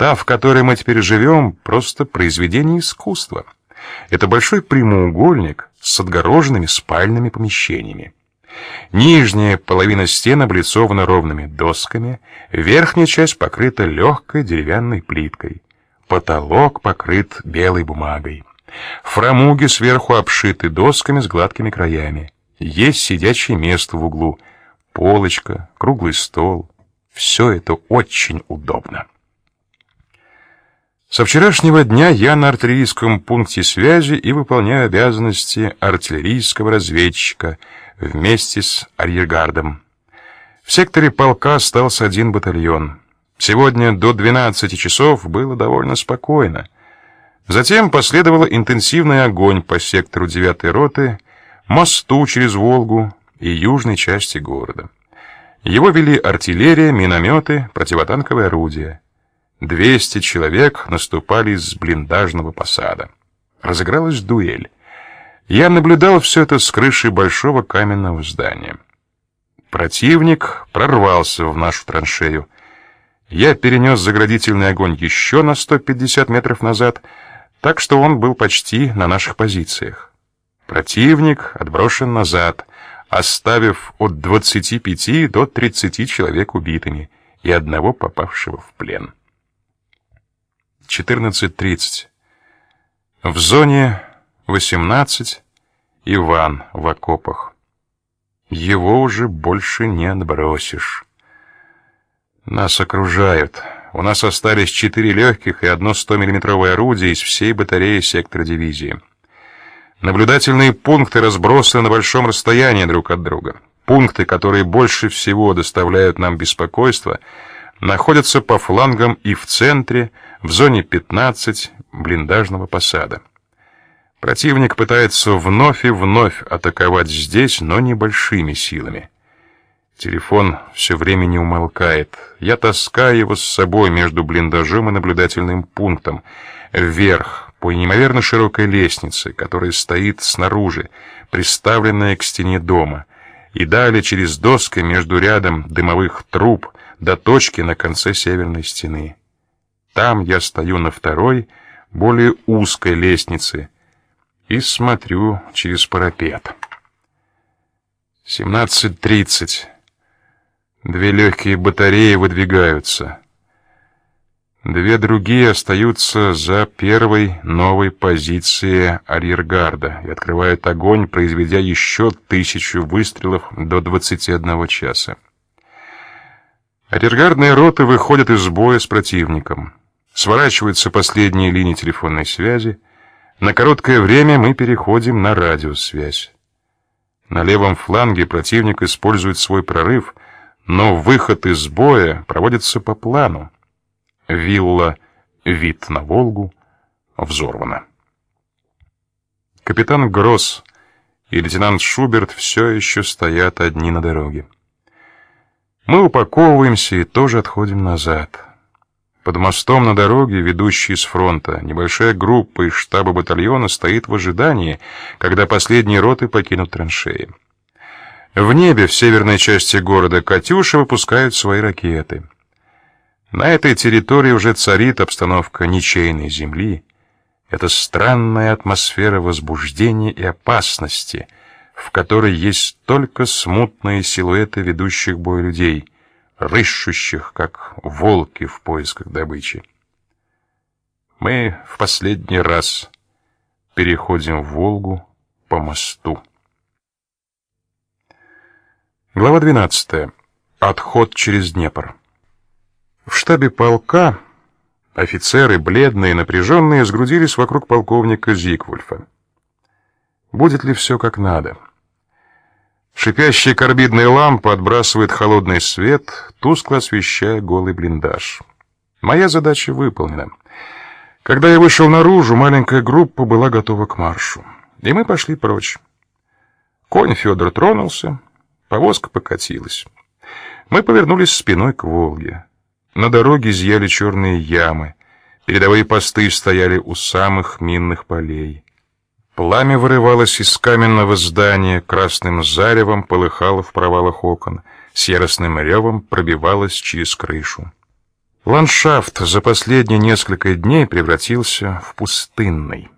Та, в которой мы теперь живем, просто произведение искусства. Это большой прямоугольник с отгороженными спальными помещениями. Нижняя половина стен облицована ровными досками, верхняя часть покрыта легкой деревянной плиткой. Потолок покрыт белой бумагой. Фрамуги сверху обшиты досками с гладкими краями. Есть сидячее место в углу, полочка, круглый стол. Все это очень удобно. Со вчерашнего дня я на артиллерийском пункте связи и выполняю обязанности артиллерийского разведчика вместе с арьергардом. В секторе полка остался один батальон. Сегодня до 12 часов было довольно спокойно. Затем последовал интенсивный огонь по сектору 9-й роты, мосту через Волгу и южной части города. Его вели артиллерия, минометы, противотанковые орудия. Двести человек наступали с блиндажного посада. Разыгралась дуэль. Я наблюдал все это с крыши большого каменного здания. Противник прорвался в нашу траншею. Я перенес заградительный огонь еще на 150 метров назад, так что он был почти на наших позициях. Противник отброшен назад, оставив от 25 до 30 человек убитыми и одного попавшего в плен. 14.30. В зоне 18 Иван в окопах. Его уже больше не отбросишь. Нас окружают. У нас остались четыре легких и одно 100-миллиметровое орудие из всей батареи сектора дивизии. Наблюдательные пункты разбросаны на большом расстоянии друг от друга. Пункты, которые больше всего доставляют нам беспокойство, находятся по флангам и в центре, в зоне 15 блиндажного посада. Противник пытается вновь и вновь атаковать здесь, но небольшими силами. Телефон все время не умолкает. Я таскаю его с собой между блиндажом и наблюдательным пунктом, вверх, по неимоверно широкой лестнице, которая стоит снаружи, приставленная к стене дома, и далее через доски между рядом дымовых труб до точки на конце северной стены. Там я стою на второй, более узкой лестнице и смотрю через парапет. 17.30. Две легкие батареи выдвигаются. Две другие остаются за первой новой позицией арьергарда и открывают огонь, произведя еще тысячу выстрелов до 21 часа. Арьергардные роты выходят из боя с противником. Сворачиваются последние линии телефонной связи. На короткое время мы переходим на радиосвязь. На левом фланге противник использует свой прорыв, но выход из боя проводится по плану. Вилла «Вид на Волгу» взорвана. Капитан Гросс и лейтенант Шуберт все еще стоят одни на дороге. Мы упаковываемся и тоже отходим назад. Под мостом на дороге, ведущей с фронта, небольшая группа из штаба батальона стоит в ожидании, когда последние роты покинут траншеи. В небе в северной части города Катюша выпускают свои ракеты. На этой территории уже царит обстановка ничейной земли. Это странная атмосфера возбуждения и опасности, в которой есть только смутные силуэты ведущих бой людей — рыщущих, как волки в поисках добычи. Мы в последний раз переходим в Волгу по мосту. Глава 12. Отход через Днепр. В штабе полка офицеры, бледные, напряженные, сгрудились вокруг полковника Зигвульфа. Будет ли все как надо? Шипящая карбидная лампа отбрасывает холодный свет, тускло освещая голый блиндаж. Моя задача выполнена. Когда я вышел наружу, маленькая группа была готова к маршу, и мы пошли прочь. Конь Федор тронулся, повозка покатилась. Мы повернулись спиной к Волге. На дороге зияли черные ямы, передовые посты стояли у самых минных полей. Пламя вырывалось из каменного здания, красным заревом полыхало в провалах окон, с яростным ревом пробивалось через крышу. Ландшафт за последние несколько дней превратился в пустынный.